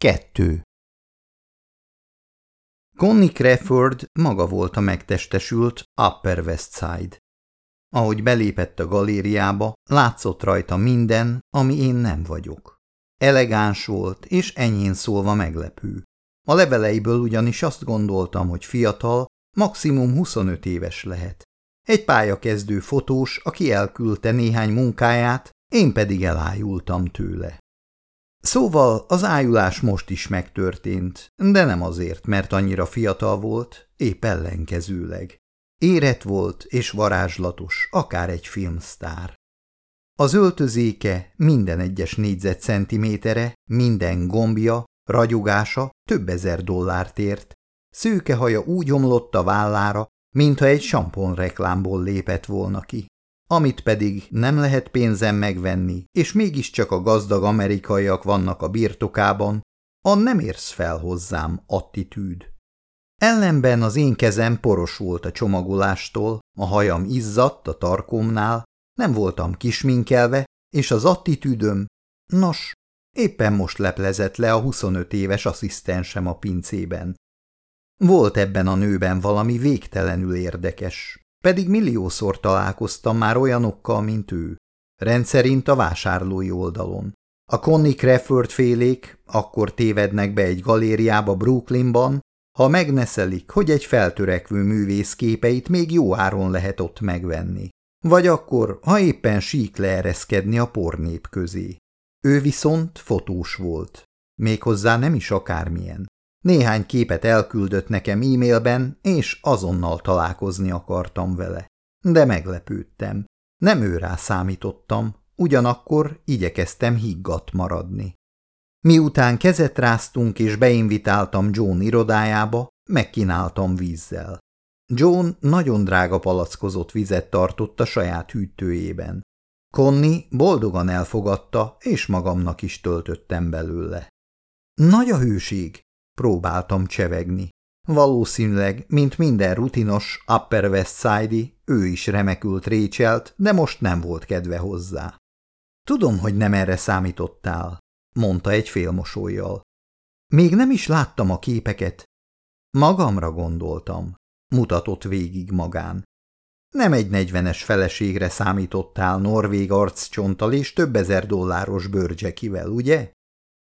Kettő Connie Crawford maga volt a megtestesült Upper West Side. Ahogy belépett a galériába, látszott rajta minden, ami én nem vagyok. Elegáns volt, és enyhén szólva meglepő. A leveleiből ugyanis azt gondoltam, hogy fiatal, maximum 25 éves lehet. Egy pályakezdő fotós, aki elküldte néhány munkáját, én pedig elájultam tőle. Szóval az ájulás most is megtörtént, de nem azért, mert annyira fiatal volt, épp ellenkezőleg. Érett volt és varázslatos, akár egy filmsztár. Az öltözéke minden egyes négyzetcentimétere, minden gombja, ragyogása több ezer dollárt ért, szőke haja úgy omlott a vállára, mintha egy sampon reklámból lépett volna ki amit pedig nem lehet pénzen megvenni, és mégiscsak a gazdag amerikaiak vannak a birtokában, a nem érsz fel hozzám attitűd. Ellenben az én kezem poros volt a csomagolástól, a hajam izzadt a tarkomnál, nem voltam kisminkelve, és az attitűdöm, nos, éppen most leplezett le a 25 éves asszisztensem a pincében. Volt ebben a nőben valami végtelenül érdekes, pedig milliószor találkoztam már olyanokkal, mint ő. Rendszerint a vásárlói oldalon. A Connie Crawford félék akkor tévednek be egy galériába Brooklynban, ha megneszelik, hogy egy feltörekvő művész képeit még jó áron lehet ott megvenni. Vagy akkor, ha éppen sík leereszkedni a pornép közé. Ő viszont fotós volt. Méghozzá nem is akármilyen. Néhány képet elküldött nekem e-mailben, és azonnal találkozni akartam vele. De meglepődtem. Nem őrá számítottam, ugyanakkor igyekeztem higgadt maradni. Miután kezet ráztunk és beinvitáltam John irodájába, megkínáltam vízzel. John nagyon drága palackozott vizet tartott a saját hűtőjében. Connie boldogan elfogadta, és magamnak is töltöttem belőle. Nagy a hőség, Próbáltam csevegni. Valószínűleg, mint minden rutinos Upper West side ő is remekült récselt, de most nem volt kedve hozzá. Tudom, hogy nem erre számítottál, mondta egy félmosolyjal. Még nem is láttam a képeket. Magamra gondoltam, mutatott végig magán. Nem egy negyvenes feleségre számítottál norvég arccsonttal és több ezer dolláros bőrcsekivel, ugye?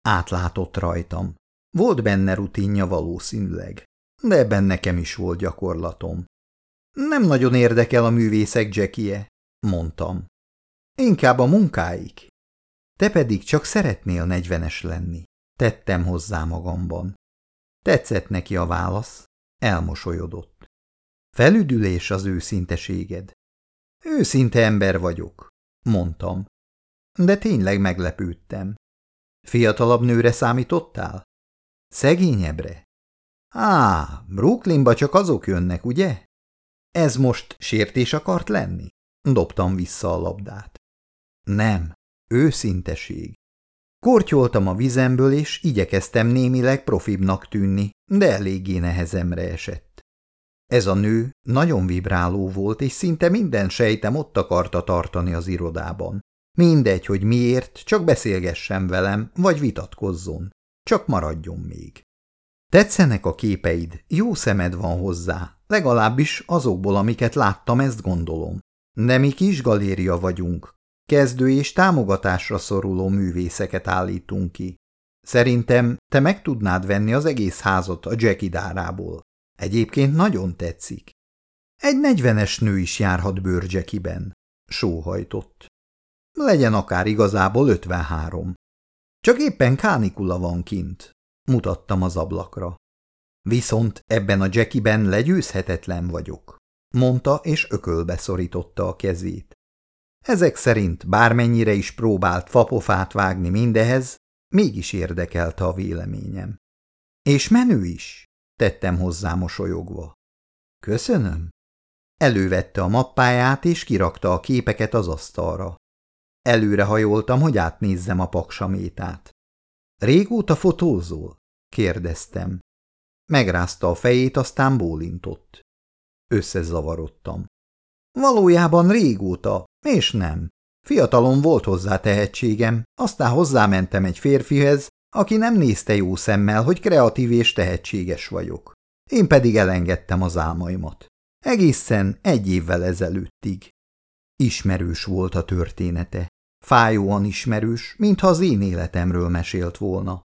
Átlátott rajtam. Volt benne rutinja valószínűleg, de ebben nekem is volt gyakorlatom. Nem nagyon érdekel a művészek Jackie-e, mondtam. Inkább a munkáik. Te pedig csak szeretnél negyvenes lenni, tettem hozzá magamban. Tetszett neki a válasz, elmosolyodott. Felüdülés az őszinteséged. Őszinte ember vagyok, mondtam. De tényleg meglepődtem. Fiatalabb nőre számítottál? Szegényebbre? Á, Brooklynba csak azok jönnek, ugye? Ez most sértés akart lenni? Dobtam vissza a labdát. Nem, őszinteség. Kortyoltam a vizemből, és igyekeztem némileg profibnak tűnni, de eléggé nehezemre esett. Ez a nő nagyon vibráló volt, és szinte minden sejtem ott akarta tartani az irodában. Mindegy, hogy miért, csak beszélgessen velem, vagy vitatkozzon. Csak maradjon még. Tetszenek a képeid, jó szemed van hozzá, legalábbis azokból, amiket láttam, ezt gondolom. De mi kis galéria vagyunk, kezdő és támogatásra szoruló művészeket állítunk ki. Szerintem te meg tudnád venni az egész házat a Jackie dárából. Egyébként nagyon tetszik. Egy negyvenes nő is járhat bőrcsekiben, sóhajtott. Legyen akár igazából ötvenhárom. Csak éppen kánikula van kint, mutattam az ablakra. Viszont ebben a Jackiben legyőzhetetlen vagyok, mondta és ökölbe szorította a kezét. Ezek szerint bármennyire is próbált fapofát vágni mindehez, mégis érdekelte a véleményem. És menő is, tettem hozzá mosolyogva. Köszönöm. Elővette a mappáját és kirakta a képeket az asztalra. Előrehajoltam, hogy átnézzem a paksamétát. Régóta fotózol? kérdeztem. Megrázta a fejét, aztán bólintott. Összezavarodtam. Valójában régóta, és nem. Fiatalon volt hozzá tehetségem, aztán hozzámentem egy férfihez, aki nem nézte jó szemmel, hogy kreatív és tehetséges vagyok. Én pedig elengedtem az álmaimat. Egészen egy évvel ezelőttig. Ismerős volt a története. Fájóan ismerős, mintha az én életemről mesélt volna.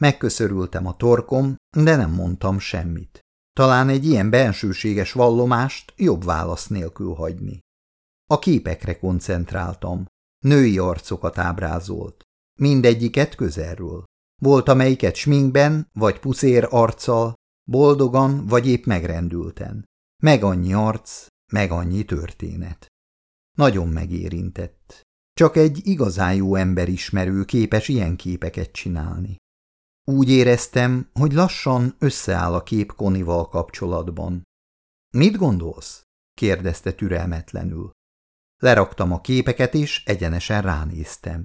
Megköszörültem a torkom, de nem mondtam semmit. Talán egy ilyen bensőséges vallomást jobb válasz nélkül hagyni. A képekre koncentráltam. Női arcokat ábrázolt. Mindegyiket közelről. Volt amelyiket sminkben, vagy puszér arccal, boldogan, vagy épp megrendülten. Meg annyi arc, meg annyi történet. Nagyon megérintett. Csak egy igazán jó emberismerő képes ilyen képeket csinálni. Úgy éreztem, hogy lassan összeáll a kép Konival kapcsolatban. – Mit gondolsz? – kérdezte türelmetlenül. Leraktam a képeket, és egyenesen ránéztem.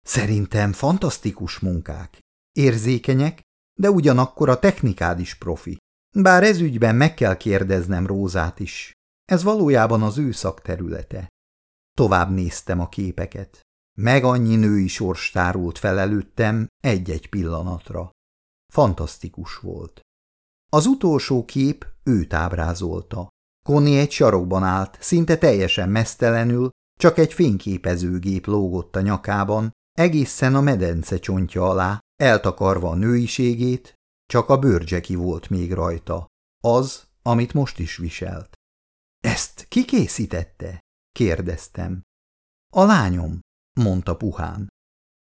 Szerintem fantasztikus munkák. Érzékenyek, de ugyanakkor a technikád is profi. Bár ez ügyben meg kell kérdeznem Rózát is. Ez valójában az ő szakterülete. Tovább néztem a képeket. Meg annyi női sors tárult fel előttem egy-egy pillanatra. Fantasztikus volt. Az utolsó kép őt ábrázolta. Connie egy sarokban állt, szinte teljesen mesztelenül, csak egy fényképezőgép lógott a nyakában, egészen a medence csontja alá, eltakarva a nőiségét, csak a bőrcseki volt még rajta. Az, amit most is viselt. Ezt ki készítette? Kérdeztem. A lányom, mondta puhán.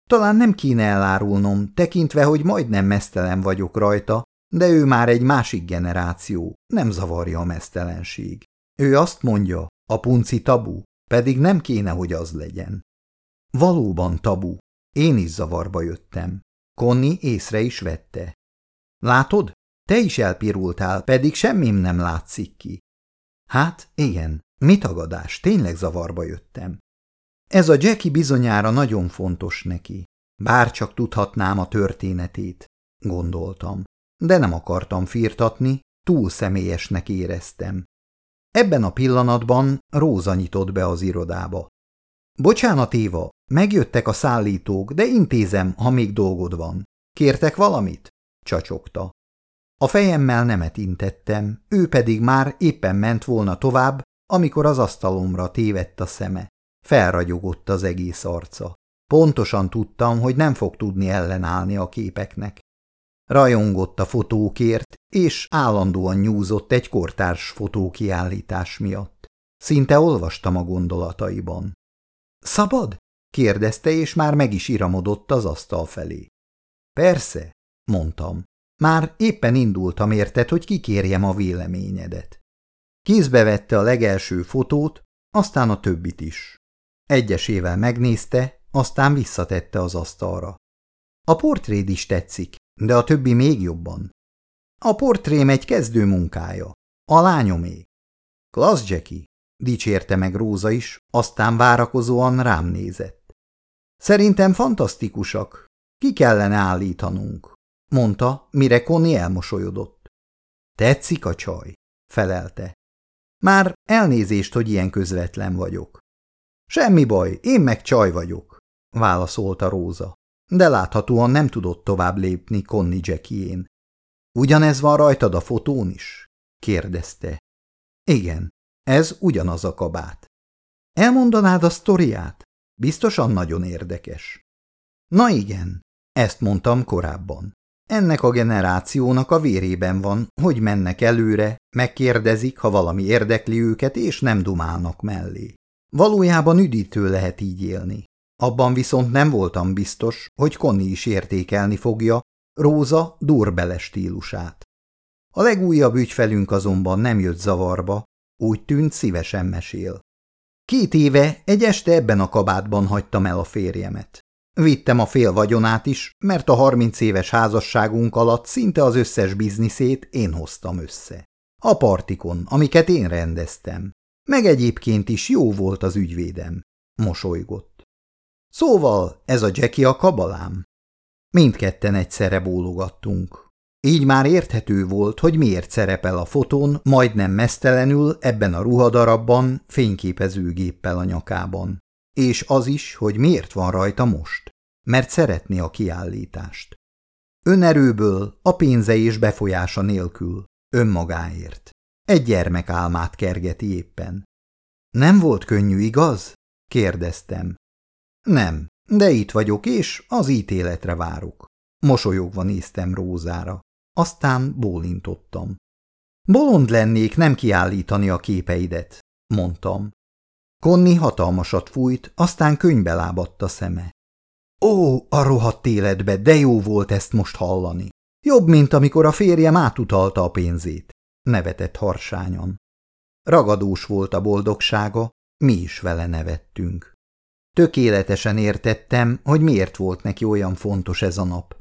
Talán nem kéne elárulnom, tekintve, hogy majdnem mesztelen vagyok rajta, de ő már egy másik generáció, nem zavarja a mesztelenség. Ő azt mondja, a punci tabu, pedig nem kéne, hogy az legyen. Valóban tabu. Én is zavarba jöttem. Konni észre is vette. Látod? Te is elpirultál, pedig semmim nem látszik ki. Hát, igen, mi tagadás, tényleg zavarba jöttem. Ez a Jackie bizonyára nagyon fontos neki. Bár csak tudhatnám a történetét, gondoltam. De nem akartam firtatni, túl személyesnek éreztem. Ebben a pillanatban Róza nyitott be az irodába. Bocsánat, Éva, Megjöttek a szállítók, de intézem, ha még dolgod van. Kértek valamit? Csacsogta. A fejemmel nemet intettem, ő pedig már éppen ment volna tovább, amikor az asztalomra tévedt a szeme. Felragyogott az egész arca. Pontosan tudtam, hogy nem fog tudni ellenállni a képeknek. Rajongott a fotókért, és állandóan nyúzott egy kortárs fotókiállítás miatt. Szinte olvastam a gondolataiban. Szabad? kérdezte, és már meg is iramodott az asztal felé. Persze, mondtam. Már éppen indultam érted, hogy kikérjem a véleményedet. Kézbe vette a legelső fotót, aztán a többit is. Egyesével megnézte, aztán visszatette az asztalra. A portréd is tetszik, de a többi még jobban. A portrém egy kezdő munkája. A lányomé. Klassz, Jackie, dicsérte meg Róza is, aztán várakozóan rám nézett. Szerintem fantasztikusak. Ki kellene állítanunk, mondta, mire Connie elmosolyodott. Tetszik a csaj, felelte. Már elnézést, hogy ilyen közvetlen vagyok. Semmi baj, én meg csaj vagyok, válaszolta Róza, de láthatóan nem tudott tovább lépni Connie Jackién. Ugyanez van rajtad a fotón is? kérdezte. Igen, ez ugyanaz a kabát. Elmondanád a sztoriát? Biztosan nagyon érdekes. Na igen, ezt mondtam korábban. Ennek a generációnak a vérében van, hogy mennek előre, megkérdezik, ha valami érdekli őket, és nem dumálnak mellé. Valójában üdítő lehet így élni. Abban viszont nem voltam biztos, hogy Connie is értékelni fogja Róza durbele stílusát. A legújabb ügyfelünk azonban nem jött zavarba, úgy tűnt szívesen mesél. Két éve egy este ebben a kabátban hagytam el a férjemet. Vittem a fél vagyonát is, mert a harminc éves házasságunk alatt szinte az összes bizniszét én hoztam össze. A partikon, amiket én rendeztem. Meg egyébként is jó volt az ügyvédem. Mosolygott. Szóval ez a Jackie a kabalám? Mindketten egyszerre bólogattunk. Így már érthető volt, hogy miért szerepel a fotón, majdnem mesztelenül ebben a ruhadarabban, fényképezőgéppel a nyakában. És az is, hogy miért van rajta most. mert szeretné a kiállítást. Önerőből, a pénze és befolyása nélkül, önmagáért. Egy gyermek álmát kergeti éppen. Nem volt könnyű, igaz? kérdeztem. Nem, de itt vagyok, és az ítéletre várok. Mosolyogva néztem Rózára. Aztán bólintottam. Bolond lennék nem kiállítani a képeidet, mondtam. Konni hatalmasat fújt, aztán könybe lábadt a szeme. Ó, a rohadt életbe, de jó volt ezt most hallani. Jobb, mint amikor a férjem átutalta a pénzét, nevetett harsányan. Ragadós volt a boldogsága, mi is vele nevettünk. Tökéletesen értettem, hogy miért volt neki olyan fontos ez a nap.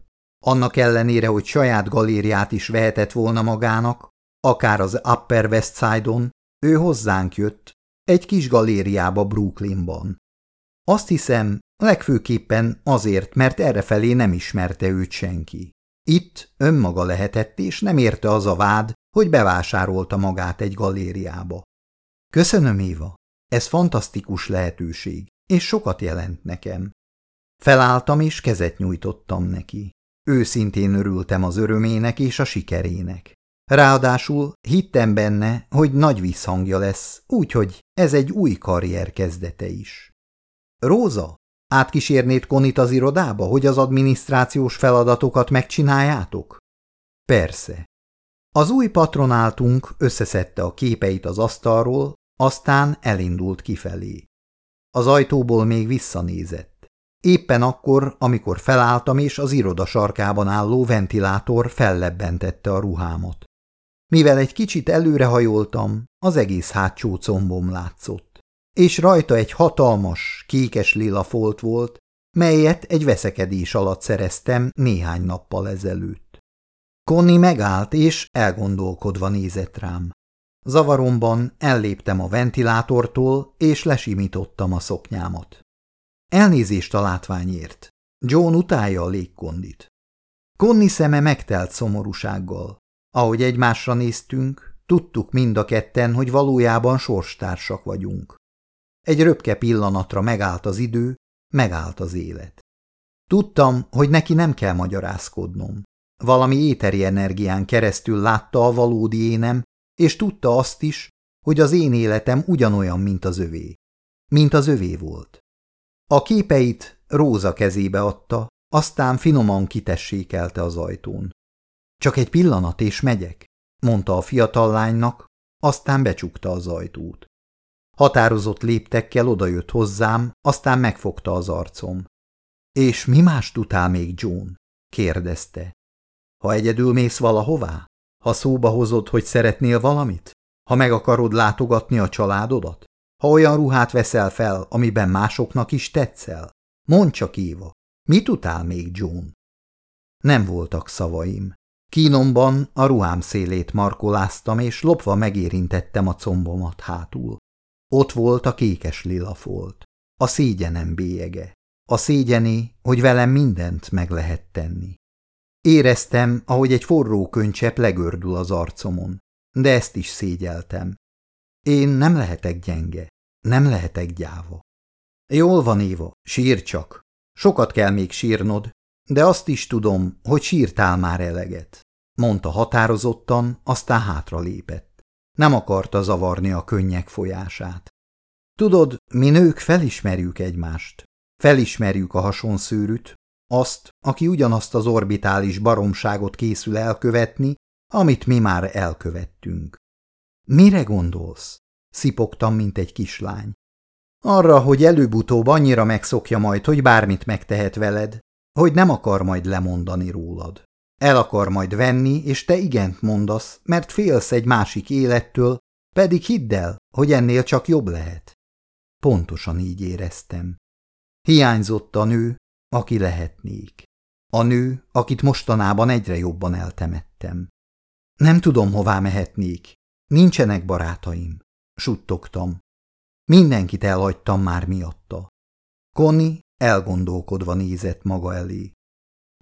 Annak ellenére, hogy saját galériát is vehetett volna magának, akár az Upper West Side-on, ő hozzánk jött, egy kis galériába Brooklynban. Azt hiszem, legfőképpen azért, mert errefelé nem ismerte őt senki. Itt önmaga lehetett, és nem érte az a vád, hogy bevásárolta magát egy galériába. Köszönöm, Éva, ez fantasztikus lehetőség, és sokat jelent nekem. Felálltam, és kezet nyújtottam neki. Őszintén örültem az örömének és a sikerének. Ráadásul hittem benne, hogy nagy visszhangja lesz, úgyhogy ez egy új karrier kezdete is. Róza, átkísérnéd Konit az irodába, hogy az adminisztrációs feladatokat megcsináljátok? Persze. Az új patronáltunk összeszedte a képeit az asztalról, aztán elindult kifelé. Az ajtóból még visszanézett. Éppen akkor, amikor felálltam és az iroda sarkában álló ventilátor fellebbentette a ruhámot. Mivel egy kicsit előrehajoltam, az egész hátsó combom látszott, és rajta egy hatalmas, kékes lila folt volt, melyet egy veszekedés alatt szereztem néhány nappal ezelőtt. Connie megállt, és elgondolkodva nézett rám. Zavaromban elléptem a ventilátortól, és lesimítottam a szoknyámat. Elnézést a látványért. John utálja a légkondit. Connie szeme megtelt szomorúsággal. Ahogy egymásra néztünk, tudtuk mind a ketten, hogy valójában sorstársak vagyunk. Egy röpke pillanatra megállt az idő, megállt az élet. Tudtam, hogy neki nem kell magyarázkodnom. Valami éteri energián keresztül látta a valódi énem, és tudta azt is, hogy az én életem ugyanolyan, mint az övé. Mint az övé volt. A képeit Róza kezébe adta, aztán finoman kitessékelte az ajtón. Csak egy pillanat, és megyek, mondta a fiatal lánynak, aztán becsukta az ajtót. Határozott léptekkel odajött hozzám, aztán megfogta az arcom. És mi más tudál még, John? kérdezte. Ha egyedül mész valahová? Ha szóba hozod, hogy szeretnél valamit? Ha meg akarod látogatni a családodat? Ha olyan ruhát veszel fel, amiben másoknak is tetszel? Mondd csak, Éva, mit utál még, John? Nem voltak szavaim. Kínomban a ruhám szélét markoláztam, és lopva megérintettem a combomat hátul. Ott volt a kékes lila folt, a szégyenem bélyege, a szégyené, hogy velem mindent meg lehet tenni. Éreztem, ahogy egy forró könycsepp legördül az arcomon, de ezt is szégyeltem. Én nem lehetek gyenge, nem lehetek gyáva. Jól van, Éva, sír csak. Sokat kell még sírnod, de azt is tudom, hogy sírtál már eleget, mondta határozottan, aztán hátra lépett. Nem akarta zavarni a könnyek folyását. Tudod, mi nők felismerjük egymást. Felismerjük a hasonszőrűt, azt, aki ugyanazt az orbitális baromságot készül elkövetni, amit mi már elkövettünk. Mire gondolsz? Szipogtam, mint egy kislány. Arra, hogy előbb-utóbb annyira megszokja majd, hogy bármit megtehet veled, hogy nem akar majd lemondani rólad. El akar majd venni, és te igent mondasz, mert félsz egy másik élettől, pedig hidd el, hogy ennél csak jobb lehet. Pontosan így éreztem. Hiányzott a nő, aki lehetnék. A nő, akit mostanában egyre jobban eltemettem. Nem tudom, hová mehetnék. Nincsenek barátaim. Suttogtam. Mindenkit elhagytam már miatta. Connie elgondolkodva nézett maga elé.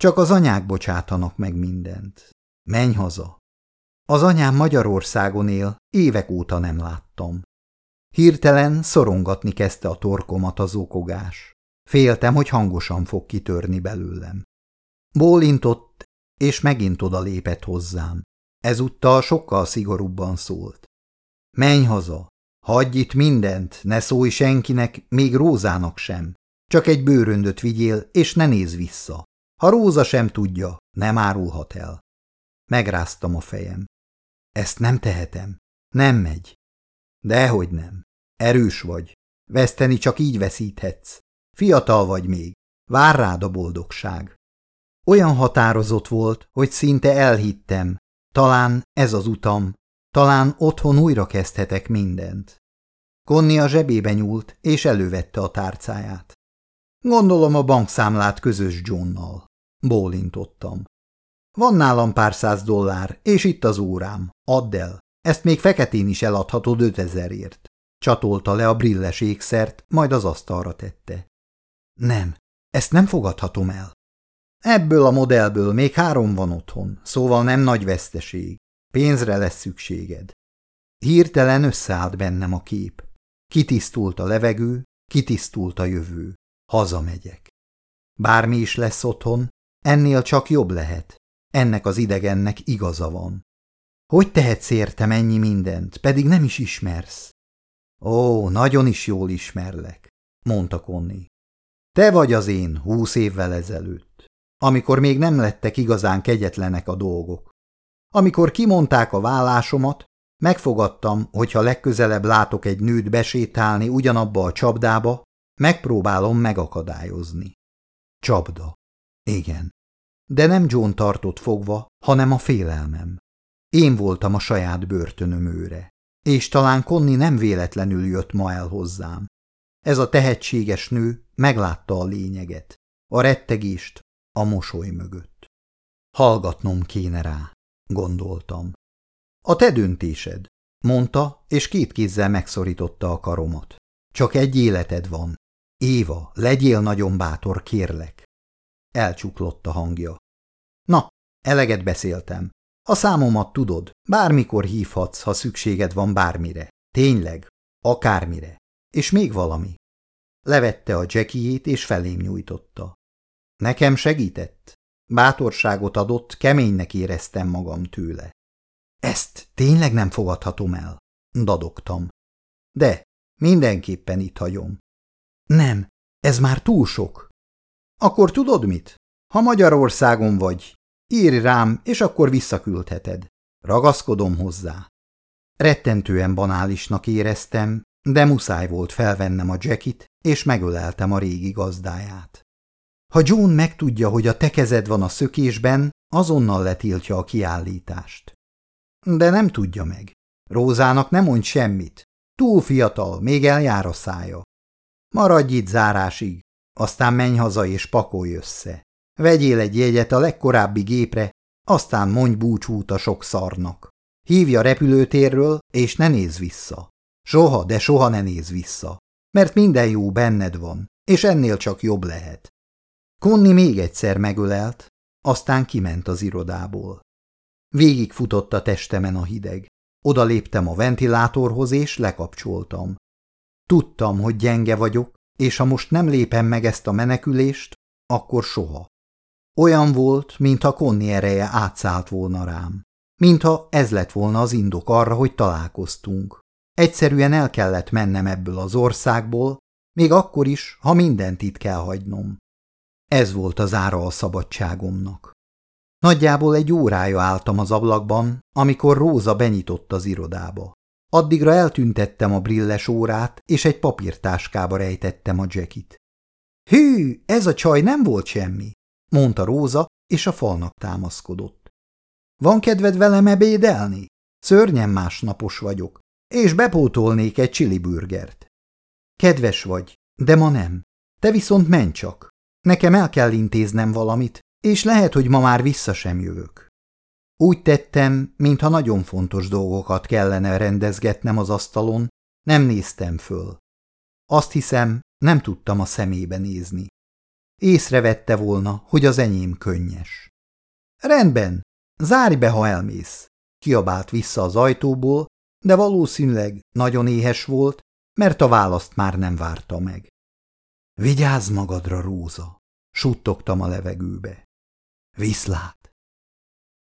Csak az anyák bocsátanak meg mindent. Menj haza. Az anyám Magyarországon él, évek óta nem láttam. Hirtelen szorongatni kezdte a torkomat az okogás. Féltem, hogy hangosan fog kitörni belőlem. Bólintott, és megint oda lépett hozzám. Ezúttal sokkal szigorúbban szólt. Menj haza, hagyj itt mindent, ne szólj senkinek, még Rózának sem. Csak egy bőröndöt vigyél, és ne nézz vissza. Ha Róza sem tudja, nem árulhat el. Megráztam a fejem. Ezt nem tehetem. Nem megy. Dehogy nem. Erős vagy. Veszteni csak így veszíthetsz. Fiatal vagy még. Vár rád a boldogság. Olyan határozott volt, hogy szinte elhittem. Talán ez az utam. Talán otthon újra kezdhetek mindent. Konni a zsebébe nyúlt, és elővette a tárcáját. Gondolom a bankszámlát közös Johnnal. Bólintottam. Van nálam pár száz dollár, és itt az órám. Add el. Ezt még feketén is eladhatod ötezerért. Csatolta le a brilles ékszert, majd az asztalra tette. Nem, ezt nem fogadhatom el. Ebből a modellből még három van otthon, szóval nem nagy veszteség. Pénzre lesz szükséged. Hirtelen összeállt bennem a kép. Kitisztult a levegő, kitisztult a jövő. Hazamegyek. Bármi is lesz otthon, ennél csak jobb lehet. Ennek az idegennek igaza van. Hogy tehetsz értem ennyi mindent, pedig nem is ismersz? Ó, nagyon is jól ismerlek, mondta Konni. Te vagy az én húsz évvel ezelőtt, amikor még nem lettek igazán kegyetlenek a dolgok. Amikor kimondták a vállásomat, megfogadtam, hogy ha legközelebb látok egy nőt besétálni ugyanabba a csapdába, megpróbálom megakadályozni. Csapda. Igen. De nem John tartott fogva, hanem a félelmem. Én voltam a saját börtönöm őre, és talán Konni nem véletlenül jött ma el hozzám. Ez a tehetséges nő meglátta a lényeget, a rettegést a mosoly mögött. Hallgatnom kéne rá, gondoltam. A te döntésed, mondta, és két kézzel megszorította a karomat. Csak egy életed van. Éva, legyél nagyon bátor, kérlek. Elcsuklott a hangja. Na, eleget beszéltem. A számomat tudod, bármikor hívhatsz, ha szükséged van bármire. Tényleg, akármire. És még valami. Levette a jackiét és felém nyújtotta. Nekem segített. Bátorságot adott, keménynek éreztem magam tőle. Ezt tényleg nem fogadhatom el, dadogtam. De mindenképpen itt hagyom. Nem, ez már túl sok. Akkor tudod mit? Ha Magyarországon vagy, írj rám, és akkor visszaküldheted. Ragaszkodom hozzá. Rettentően banálisnak éreztem, de muszáj volt felvennem a jackit, és megöleltem a régi gazdáját. Ha John megtudja, hogy a te kezed van a szökésben, azonnal letiltja a kiállítást. De nem tudja meg. Rózának nem mond semmit. Túl fiatal, még eljár a szája. Maradj itt zárásig, aztán menj haza és pakolj össze. Vegyél egy jegyet a legkorábbi gépre, aztán mondj búcsút a sok szarnak. Hívja repülőtérről, és ne nézz vissza. Soha, de soha ne nézz vissza, mert minden jó benned van, és ennél csak jobb lehet. Konni még egyszer megölelt, aztán kiment az irodából. Végigfutott a testemen a hideg. Oda léptem a ventilátorhoz, és lekapcsoltam. Tudtam, hogy gyenge vagyok, és ha most nem lépem meg ezt a menekülést, akkor soha. Olyan volt, mintha Konni ereje átszállt volna rám. Mintha ez lett volna az indok arra, hogy találkoztunk. Egyszerűen el kellett mennem ebből az országból, még akkor is, ha mindent itt kell hagynom. Ez volt az ára a szabadságomnak. Nagyjából egy órája álltam az ablakban, amikor Róza benyitott az irodába. Addigra eltüntettem a brilles órát, és egy papírtáskába rejtettem a jackit. Hű, ez a csaj nem volt semmi, mondta Róza, és a falnak támaszkodott. Van kedved velem ebédelni? Szörnyen másnapos vagyok, és bepótolnék egy csili burgert. Kedves vagy, de ma nem. Te viszont menj csak. Nekem el kell intéznem valamit, és lehet, hogy ma már vissza sem jövök. Úgy tettem, mintha nagyon fontos dolgokat kellene rendezgetnem az asztalon, nem néztem föl. Azt hiszem, nem tudtam a szemébe nézni. Észrevette volna, hogy az enyém könnyes. Rendben, zárj be, ha elmész, kiabált vissza az ajtóból, de valószínűleg nagyon éhes volt, mert a választ már nem várta meg. Vigyázz magadra, Róza! Suttogtam a levegőbe. Viszlát!